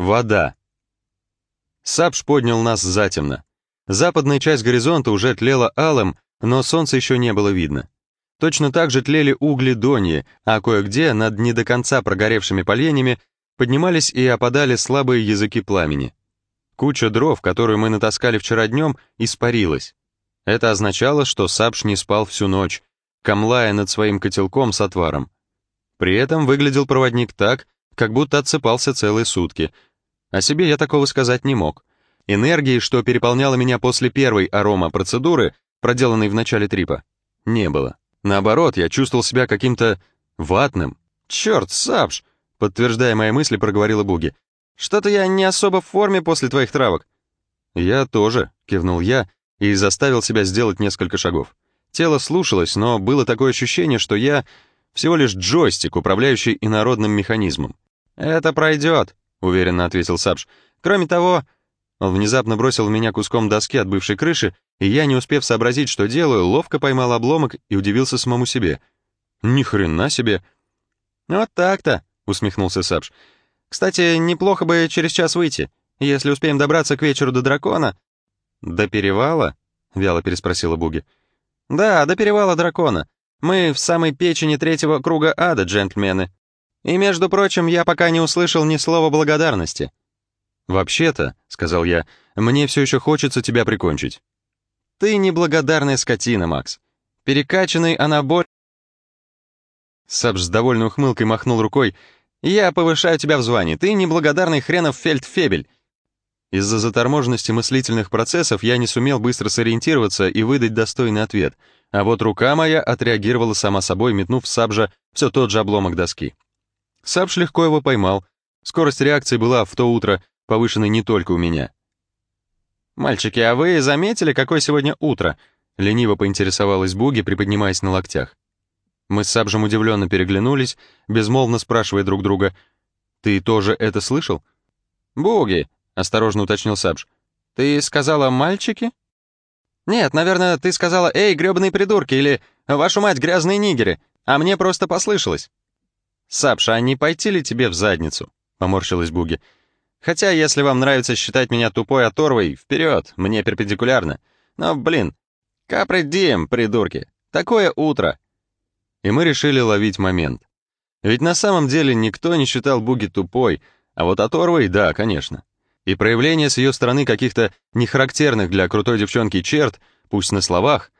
Вода. Сапш поднял нас затемно. Западная часть горизонта уже тлела алым, но солнца еще не было видно. Точно так же тлели угли Доньи, а кое-где над не до конца прогоревшими поленьями поднимались и опадали слабые языки пламени. Куча дров, которую мы натаскали вчера днем, испарилась. Это означало, что Сапш не спал всю ночь, камлая над своим котелком с отваром. При этом выглядел проводник так, как будто отсыпался целые сутки. О себе я такого сказать не мог. Энергии, что переполняла меня после первой арома-процедуры, проделанной в начале трипа, не было. Наоборот, я чувствовал себя каким-то ватным. «Черт, Сапш!» — подтверждая мои мысли, проговорила Буги. «Что-то я не особо в форме после твоих травок». «Я тоже», — кивнул я и заставил себя сделать несколько шагов. Тело слушалось, но было такое ощущение, что я всего лишь джойстик, управляющий инородным механизмом. «Это пройдет», — уверенно ответил Сапш. «Кроме того...» Он внезапно бросил в меня куском доски от бывшей крыши, и я, не успев сообразить, что делаю, ловко поймал обломок и удивился самому себе. «Ни хрена себе!» «Вот так-то», — усмехнулся Сапш. «Кстати, неплохо бы через час выйти, если успеем добраться к вечеру до дракона». «До перевала?» — вяло переспросила Буги. «Да, до перевала дракона. Мы в самой печени третьего круга ада, джентльмены. И, между прочим, я пока не услышал ни слова благодарности». «Вообще-то», — сказал я, — «мне все еще хочется тебя прикончить». «Ты неблагодарная скотина, Макс. Перекачанный анаболь...» Сабж с довольной ухмылкой махнул рукой. «Я повышаю тебя в звании. Ты неблагодарный хренов фельдфебель. Из-за заторможенности мыслительных процессов я не сумел быстро сориентироваться и выдать достойный ответ, а вот рука моя отреагировала сама собой, метнув Сабжа все тот же обломок доски. Сабж легко его поймал. Скорость реакции была в то утро повышенной не только у меня. «Мальчики, а вы заметили, какое сегодня утро?» Лениво поинтересовалась Буги, приподнимаясь на локтях. Мы с Сабжем удивленно переглянулись, безмолвно спрашивая друг друга, «Ты тоже это слышал?» «Буги, — осторожно уточнил Сабж. «Ты сказала мальчики?» «Нет, наверное, ты сказала «Эй, грёбаные придурки» или «Вашу мать, грязные нигеры», а мне просто послышалось». «Сабж, а не пойти ли тебе в задницу?» — поморщилась Буги. «Хотя, если вам нравится считать меня тупой оторвой, вперед, мне перпендикулярно. Но, блин, капры дием, придурки, такое утро». И мы решили ловить момент. Ведь на самом деле никто не считал Буги тупой, а вот оторвой — да, конечно и проявление с ее стороны каких-то нехарактерных для крутой девчонки черт, пусть на словах.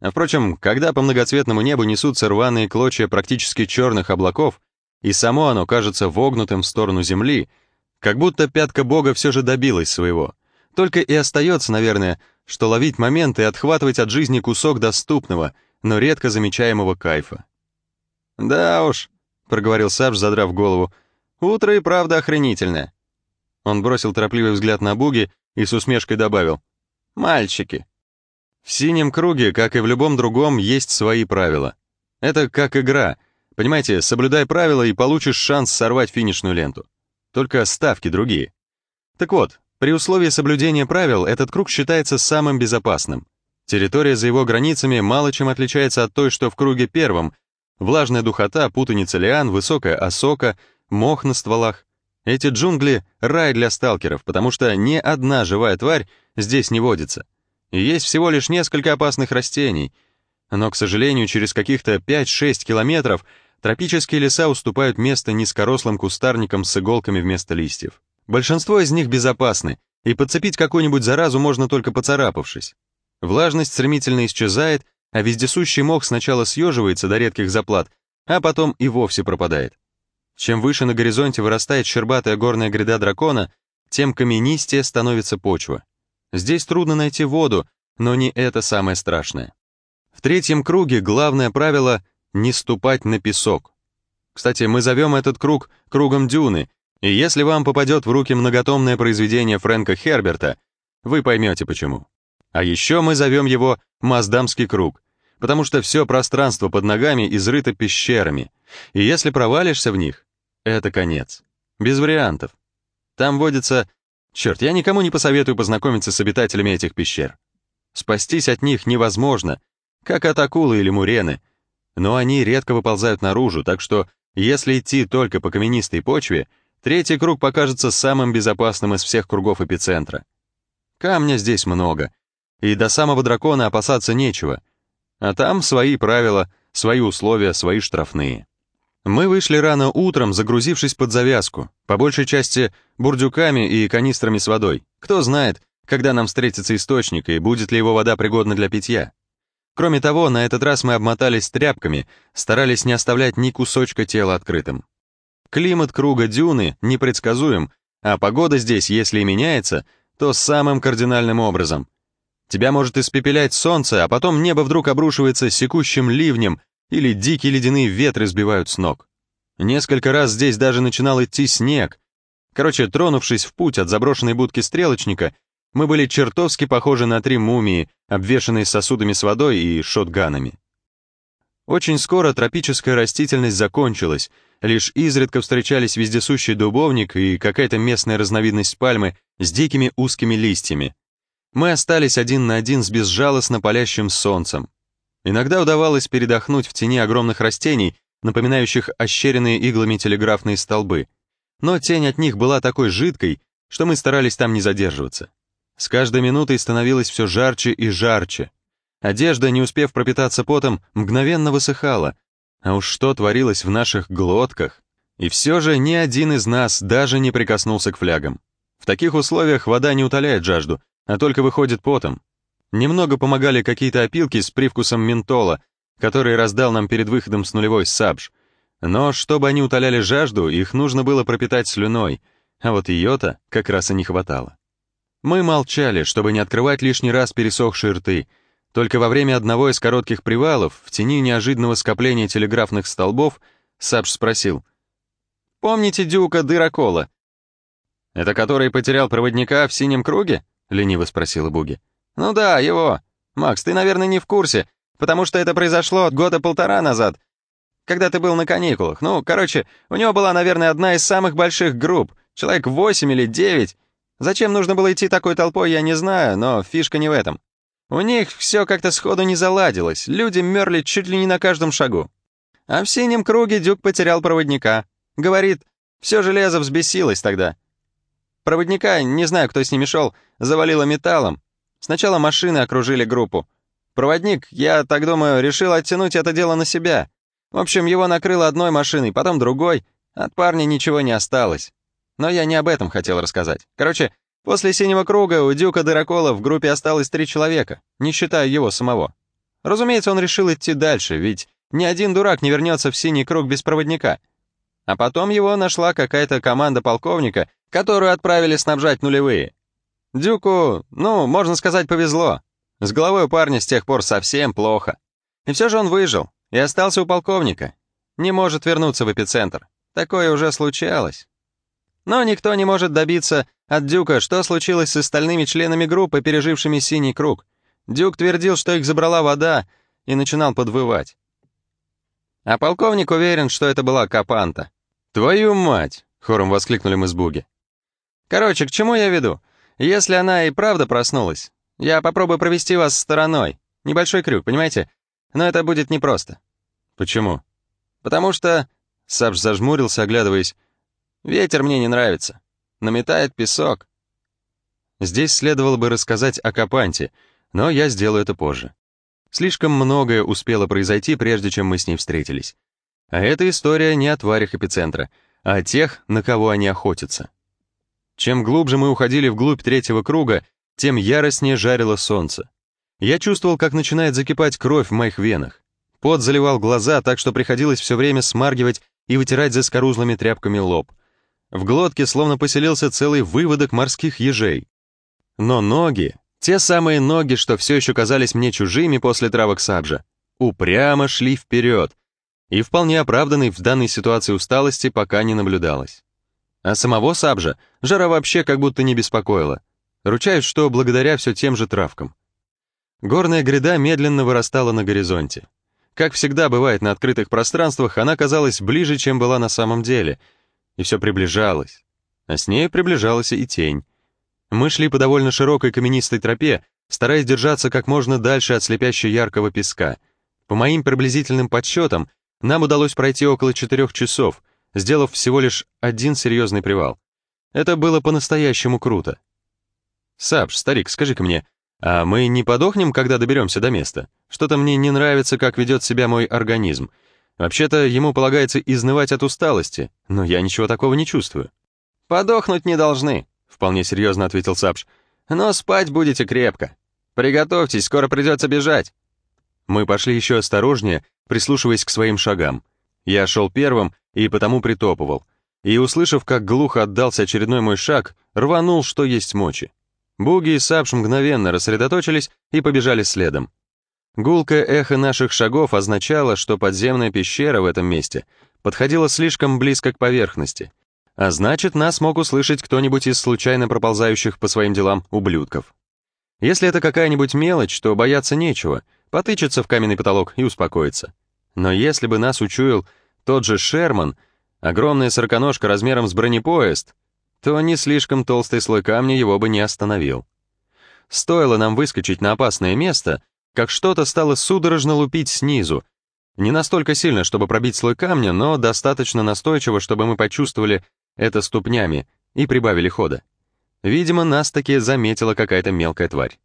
А впрочем, когда по многоцветному небу несутся рваные клочья практически черных облаков, и само оно кажется вогнутым в сторону земли, как будто пятка бога все же добилась своего. Только и остается, наверное, что ловить момент и отхватывать от жизни кусок доступного, но редко замечаемого кайфа. «Да уж», — проговорил Сабж, задрав голову, — «утро и правда охренительное. Он бросил торопливый взгляд на Буги и с усмешкой добавил. «Мальчики». В синем круге, как и в любом другом, есть свои правила. Это как игра. Понимаете, соблюдай правила и получишь шанс сорвать финишную ленту. Только ставки другие. Так вот, при условии соблюдения правил этот круг считается самым безопасным. Территория за его границами мало чем отличается от той, что в круге первом. Влажная духота, путаница лиан, высокая осока, мох на стволах. Эти джунгли — рай для сталкеров, потому что ни одна живая тварь здесь не водится. И есть всего лишь несколько опасных растений. Но, к сожалению, через каких-то 5-6 километров тропические леса уступают место низкорослым кустарникам с иголками вместо листьев. Большинство из них безопасны, и подцепить какую-нибудь заразу можно только поцарапавшись. Влажность стремительно исчезает, а вездесущий мох сначала съеживается до редких заплат, а потом и вовсе пропадает. Чем выше на горизонте вырастает щербатая горная гряда дракона, тем каменистее становится почва. Здесь трудно найти воду, но не это самое страшное. В третьем круге главное правило — не ступать на песок. Кстати, мы зовем этот круг кругом дюны, и если вам попадет в руки многотомное произведение Фрэнка Херберта, вы поймете почему. А еще мы зовем его Маздамский круг, потому что все пространство под ногами изрыто пещерами, и если провалишься в них, это конец. Без вариантов. Там водится... Черт, я никому не посоветую познакомиться с обитателями этих пещер. Спастись от них невозможно, как от акулы или мурены, но они редко выползают наружу, так что если идти только по каменистой почве, Третий круг покажется самым безопасным из всех кругов эпицентра. Камня здесь много, и до самого дракона опасаться нечего. А там свои правила, свои условия, свои штрафные. Мы вышли рано утром, загрузившись под завязку, по большей части бурдюками и канистрами с водой. Кто знает, когда нам встретится источник и будет ли его вода пригодна для питья. Кроме того, на этот раз мы обмотались тряпками, старались не оставлять ни кусочка тела открытым. Климат круга дюны непредсказуем, а погода здесь, если и меняется, то самым кардинальным образом. Тебя может испепелять солнце, а потом небо вдруг обрушивается секущим ливнем, или дикие ледяные ветры сбивают с ног. Несколько раз здесь даже начинал идти снег. Короче, тронувшись в путь от заброшенной будки стрелочника, мы были чертовски похожи на три мумии, обвешанные сосудами с водой и шотганами. Очень скоро тропическая растительность закончилась, лишь изредка встречались вездесущий дубовник и какая-то местная разновидность пальмы с дикими узкими листьями. Мы остались один на один с безжалостно палящим солнцем. Иногда удавалось передохнуть в тени огромных растений, напоминающих ощеренные иглами телеграфные столбы. Но тень от них была такой жидкой, что мы старались там не задерживаться. С каждой минутой становилось все жарче и жарче. Одежда, не успев пропитаться потом, мгновенно высыхала. А уж что творилось в наших глотках. И все же ни один из нас даже не прикоснулся к флягам. В таких условиях вода не утоляет жажду, а только выходит потом. Немного помогали какие-то опилки с привкусом ментола, которые раздал нам перед выходом с нулевой сабж. Но чтобы они утоляли жажду, их нужно было пропитать слюной, а вот ее-то как раз и не хватало. Мы молчали, чтобы не открывать лишний раз пересохшие рты. Только во время одного из коротких привалов, в тени неожиданного скопления телеграфных столбов, Сабж спросил. «Помните Дюка Дырокола?» «Это который потерял проводника в синем круге?» — лениво спросила Буги. «Ну да, его. Макс, ты, наверное, не в курсе, потому что это произошло года полтора назад, когда ты был на каникулах. Ну, короче, у него была, наверное, одна из самых больших групп, человек восемь или девять. Зачем нужно было идти такой толпой, я не знаю, но фишка не в этом. У них все как-то сходу не заладилось, люди мерли чуть ли не на каждом шагу. А в синем круге Дюк потерял проводника. Говорит, все железо взбесилось тогда. Проводника, не знаю, кто с ними шел, завалило металлом. Сначала машины окружили группу. Проводник, я так думаю, решил оттянуть это дело на себя. В общем, его накрыло одной машиной, потом другой. От парня ничего не осталось. Но я не об этом хотел рассказать. Короче, после синего круга у Дюка Дырокола в группе осталось три человека, не считая его самого. Разумеется, он решил идти дальше, ведь ни один дурак не вернется в синий круг без проводника. А потом его нашла какая-то команда полковника, которую отправили снабжать нулевые. Дюку, ну, можно сказать, повезло. С головой у парня с тех пор совсем плохо. И все же он выжил и остался у полковника. Не может вернуться в эпицентр. Такое уже случалось. Но никто не может добиться от Дюка, что случилось с остальными членами группы, пережившими синий круг. Дюк твердил, что их забрала вода, и начинал подвывать. А полковник уверен, что это была Капанта. «Твою мать!» — хором воскликнули мы с Буги. «Короче, к чему я веду? Если она и правда проснулась, я попробую провести вас стороной. Небольшой крюк, понимаете? Но это будет непросто. Почему? Потому что... Сабж зажмурился, оглядываясь. Ветер мне не нравится. Наметает песок. Здесь следовало бы рассказать о Капанте, но я сделаю это позже. Слишком многое успело произойти, прежде чем мы с ней встретились. А эта история не о тварях эпицентра, а о тех, на кого они охотятся. Чем глубже мы уходили вглубь третьего круга, тем яростнее жарило солнце. Я чувствовал, как начинает закипать кровь в моих венах. Пот заливал глаза, так что приходилось все время смаргивать и вытирать заскорузлыми тряпками лоб. В глотке словно поселился целый выводок морских ежей. Но ноги, те самые ноги, что все еще казались мне чужими после травок сабжа, упрямо шли вперед, и вполне оправданной в данной ситуации усталости пока не наблюдалось. А самого Сабжа жара вообще как будто не беспокоила. Ручаюсь, что благодаря все тем же травкам. Горная гряда медленно вырастала на горизонте. Как всегда бывает на открытых пространствах, она казалась ближе, чем была на самом деле, и все приближалось. А с ней приближалась и тень. Мы шли по довольно широкой каменистой тропе, стараясь держаться как можно дальше от слепящего яркого песка. По моим приблизительным подсчетам, нам удалось пройти около четырех часов — сделав всего лишь один серьезный привал. Это было по-настоящему круто. «Сапш, старик, скажи-ка мне, а мы не подохнем, когда доберемся до места? Что-то мне не нравится, как ведет себя мой организм. Вообще-то ему полагается изнывать от усталости, но я ничего такого не чувствую». «Подохнуть не должны», — вполне серьезно ответил Сапш. «Но спать будете крепко. Приготовьтесь, скоро придется бежать». Мы пошли еще осторожнее, прислушиваясь к своим шагам. Я шел первым и потому притопывал. И, услышав, как глухо отдался очередной мой шаг, рванул, что есть мочи. Буги и Сапш мгновенно рассредоточились и побежали следом. Гулкое эхо наших шагов означало, что подземная пещера в этом месте подходила слишком близко к поверхности, а значит, нас мог услышать кто-нибудь из случайно проползающих по своим делам ублюдков. Если это какая-нибудь мелочь, то бояться нечего, потычется в каменный потолок и успокоится. Но если бы нас учуял тот же Шерман, огромная сороконожка размером с бронепоезд, то не слишком толстый слой камня его бы не остановил. Стоило нам выскочить на опасное место, как что-то стало судорожно лупить снизу. Не настолько сильно, чтобы пробить слой камня, но достаточно настойчиво, чтобы мы почувствовали это ступнями и прибавили хода. Видимо, нас таки заметила какая-то мелкая тварь.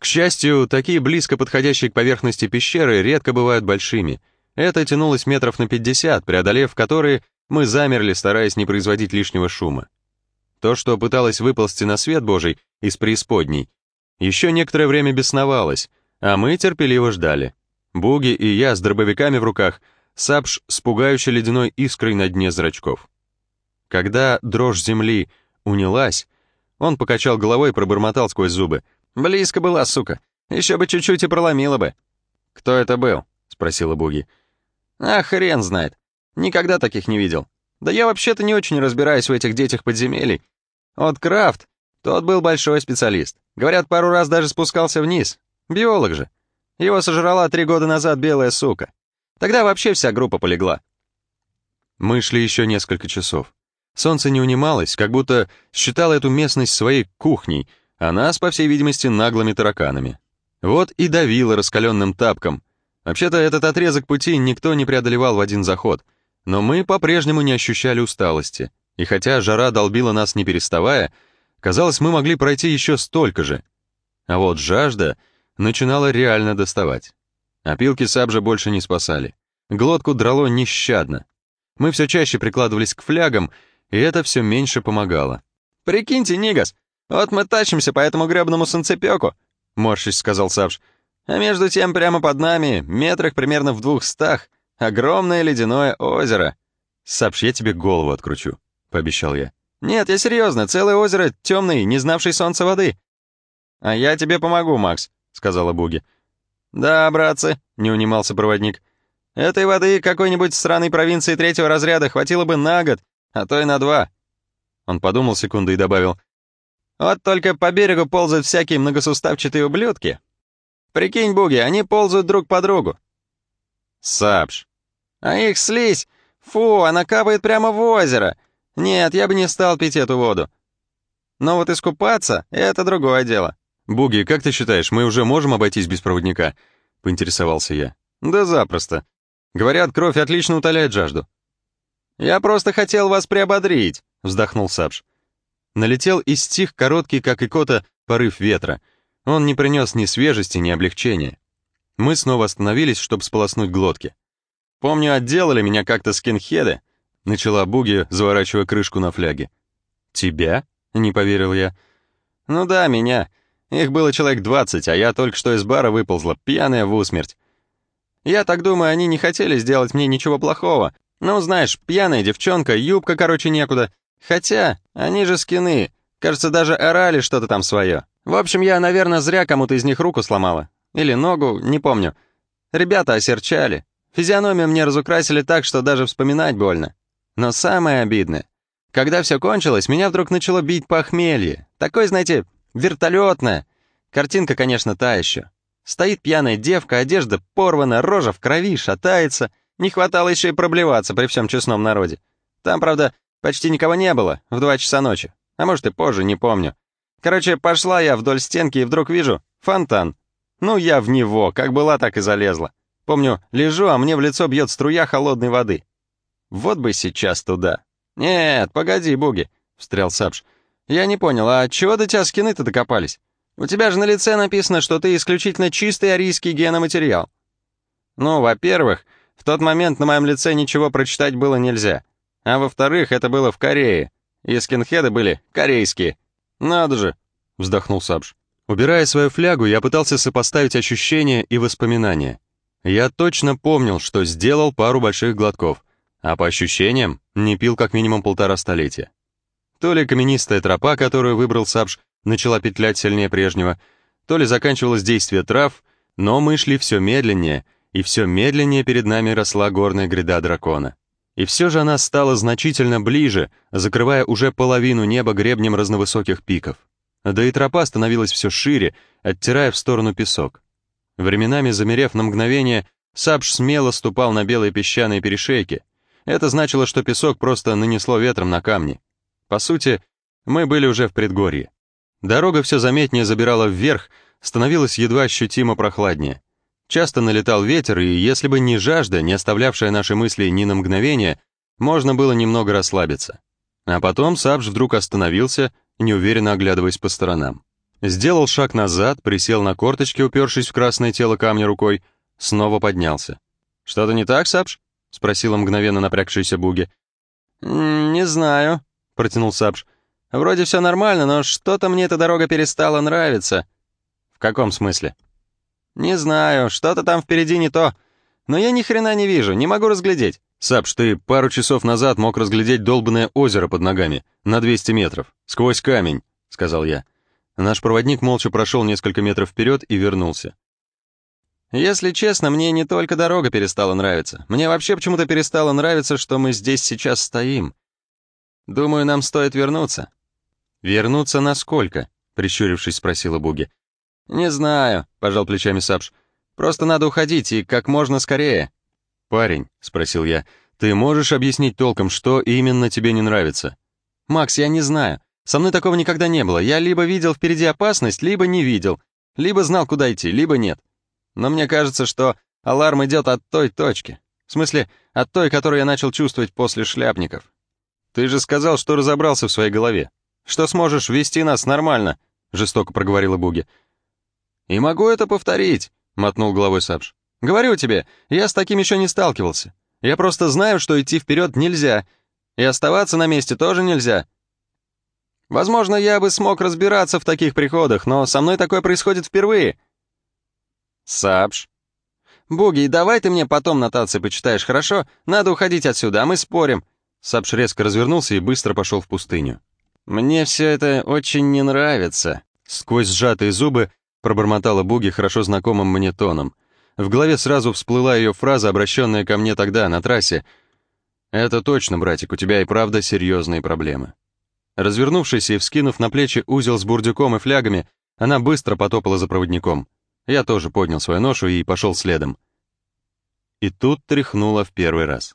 К счастью, такие близко подходящие к поверхности пещеры редко бывают большими. Это тянулось метров на 50, преодолев которые, мы замерли, стараясь не производить лишнего шума. То, что пыталось выползти на свет Божий из преисподней, еще некоторое время бесновалось, а мы терпеливо ждали. Буги и я с дробовиками в руках, Сапш с пугающей ледяной искрой на дне зрачков. Когда дрожь земли унялась, он покачал головой и пробормотал сквозь зубы. «Близко была, сука. Еще бы чуть-чуть и проломила бы». «Кто это был?» — спросила Буги. «А хрен знает. Никогда таких не видел. Да я вообще-то не очень разбираюсь в этих детях подземелий. Вот Крафт, тот был большой специалист. Говорят, пару раз даже спускался вниз. Биолог же. Его сожрала три года назад белая сука. Тогда вообще вся группа полегла. Мы шли еще несколько часов. Солнце не унималось, как будто считало эту местность своей кухней, а нас, по всей видимости, наглыми тараканами. Вот и давило раскаленным тапком. Вообще-то этот отрезок пути никто не преодолевал в один заход — но мы по-прежнему не ощущали усталости, и хотя жара долбила нас не переставая, казалось, мы могли пройти еще столько же. А вот жажда начинала реально доставать. Опилки сабжа больше не спасали. Глотку драло нещадно. Мы все чаще прикладывались к флягам, и это все меньше помогало. «Прикиньте, Нигас, вот мы тащимся по этому гребному санцепёку», — морщись сказал Сабж. «А между тем прямо под нами, метрах примерно в двухстах, Огромное ледяное озеро. Сообщ, я тебе голову откручу, пообещал я. Нет, я серьезно, целое озеро темной, не знавшей солнца воды. А я тебе помогу, Макс, сказала Буги. Да, братцы, не унимался проводник. Этой воды какой-нибудь сраной провинции третьего разряда хватило бы на год, а то и на два. Он подумал секунду и добавил. Вот только по берегу ползают всякие многосуставчатые ублюдки. Прикинь, Буги, они ползают друг по другу. Сапш, а их слизь! Фу, она капает прямо в озеро! Нет, я бы не стал пить эту воду. Но вот искупаться — это другое дело. «Буги, как ты считаешь, мы уже можем обойтись без проводника?» — поинтересовался я. «Да запросто. Говорят, кровь отлично утоляет жажду». «Я просто хотел вас приободрить», — вздохнул Сапш. Налетел и стих короткий, как икота, порыв ветра. Он не принес ни свежести, ни облегчения. Мы снова остановились, чтобы сполоснуть глотки. Помню, отделали меня как-то скинхеды. Начала Буги, заворачивая крышку на фляге. «Тебя?» — не поверил я. «Ну да, меня. Их было человек двадцать, а я только что из бара выползла, пьяная в усмерть. Я так думаю, они не хотели сделать мне ничего плохого. Ну, знаешь, пьяная девчонка, юбка, короче, некуда. Хотя, они же скины. Кажется, даже орали что-то там свое. В общем, я, наверное, зря кому-то из них руку сломала. Или ногу, не помню. Ребята осерчали. Физиономию мне разукрасили так, что даже вспоминать больно. Но самое обидное, когда все кончилось, меня вдруг начало бить похмелье. Такое, знаете, вертолетное. Картинка, конечно, та еще. Стоит пьяная девка, одежда порвана, рожа в крови, шатается. Не хватало еще и проблеваться при всем честном народе. Там, правда, почти никого не было в два часа ночи. А может и позже, не помню. Короче, пошла я вдоль стенки и вдруг вижу фонтан. Ну, я в него, как была, так и залезла. Помню, лежу, а мне в лицо бьет струя холодной воды. Вот бы сейчас туда. Нет, погоди, Буги, встрял Сапш. Я не понял, а чего до тебя скины-то докопались? У тебя же на лице написано, что ты исключительно чистый арийский геноматериал. Ну, во-первых, в тот момент на моем лице ничего прочитать было нельзя. А во-вторых, это было в Корее, и скинхеды были корейские. Надо же, вздохнул Сабж. Убирая свою флягу, я пытался сопоставить ощущения и воспоминания. Я точно помнил, что сделал пару больших глотков, а по ощущениям не пил как минимум полтора столетия. То ли каменистая тропа, которую выбрал Сабж, начала петлять сильнее прежнего, то ли заканчивалось действие трав, но мы шли все медленнее, и все медленнее перед нами росла горная гряда дракона. И все же она стала значительно ближе, закрывая уже половину неба гребнем разновысоких пиков. Да и тропа становилась все шире, оттирая в сторону песок. Временами, замерев на мгновение, Сабж смело ступал на белые песчаные перешейки. Это значило, что песок просто нанесло ветром на камни. По сути, мы были уже в предгорье. Дорога все заметнее забирала вверх, становилась едва ощутимо прохладнее. Часто налетал ветер, и если бы не жажда, не оставлявшая наши мысли ни на мгновение, можно было немного расслабиться. А потом Сабж вдруг остановился, неуверенно оглядываясь по сторонам. Сделал шаг назад, присел на корточки, упершись в красное тело камня рукой, снова поднялся. «Что-то не так, Сабж?» — спросила мгновенно напрягшаяся Буги. «Не знаю», — протянул Сабж. «Вроде все нормально, но что-то мне эта дорога перестала нравиться». «В каком смысле?» «Не знаю, что-то там впереди не то. Но я ни хрена не вижу, не могу разглядеть». «Сапш, ты пару часов назад мог разглядеть долбанное озеро под ногами, на 200 метров, сквозь камень», — сказал я. Наш проводник молча прошел несколько метров вперед и вернулся. «Если честно, мне не только дорога перестала нравиться. Мне вообще почему-то перестало нравиться, что мы здесь сейчас стоим. Думаю, нам стоит вернуться». «Вернуться насколько?» — прищурившись, спросила Буги. «Не знаю», — пожал плечами Сапш. «Просто надо уходить, и как можно скорее». «Парень», — спросил я, — «ты можешь объяснить толком, что именно тебе не нравится?» «Макс, я не знаю. Со мной такого никогда не было. Я либо видел впереди опасность, либо не видел. Либо знал, куда идти, либо нет. Но мне кажется, что аларм идет от той точки. В смысле, от той, которую я начал чувствовать после шляпников. Ты же сказал, что разобрался в своей голове. Что сможешь вести нас нормально, жестоко проговорила Буги. «И могу это повторить», — мотнул головой Сабж. «Говорю тебе, я с таким еще не сталкивался. Я просто знаю, что идти вперед нельзя, и оставаться на месте тоже нельзя. Возможно, я бы смог разбираться в таких приходах, но со мной такое происходит впервые». «Сабж». «Буги, давай ты мне потом нотации почитаешь, хорошо? Надо уходить отсюда, а мы спорим». Сабж резко развернулся и быстро пошел в пустыню. «Мне все это очень не нравится». Сквозь сжатые зубы пробормотала Буги хорошо знакомым мне тоном. В голове сразу всплыла ее фраза, обращенная ко мне тогда, на трассе. «Это точно, братик, у тебя и правда серьезные проблемы». Развернувшись и вскинув на плечи узел с бурдюком и флягами, она быстро потопала за проводником. Я тоже поднял свою ношу и пошел следом. И тут тряхнула в первый раз.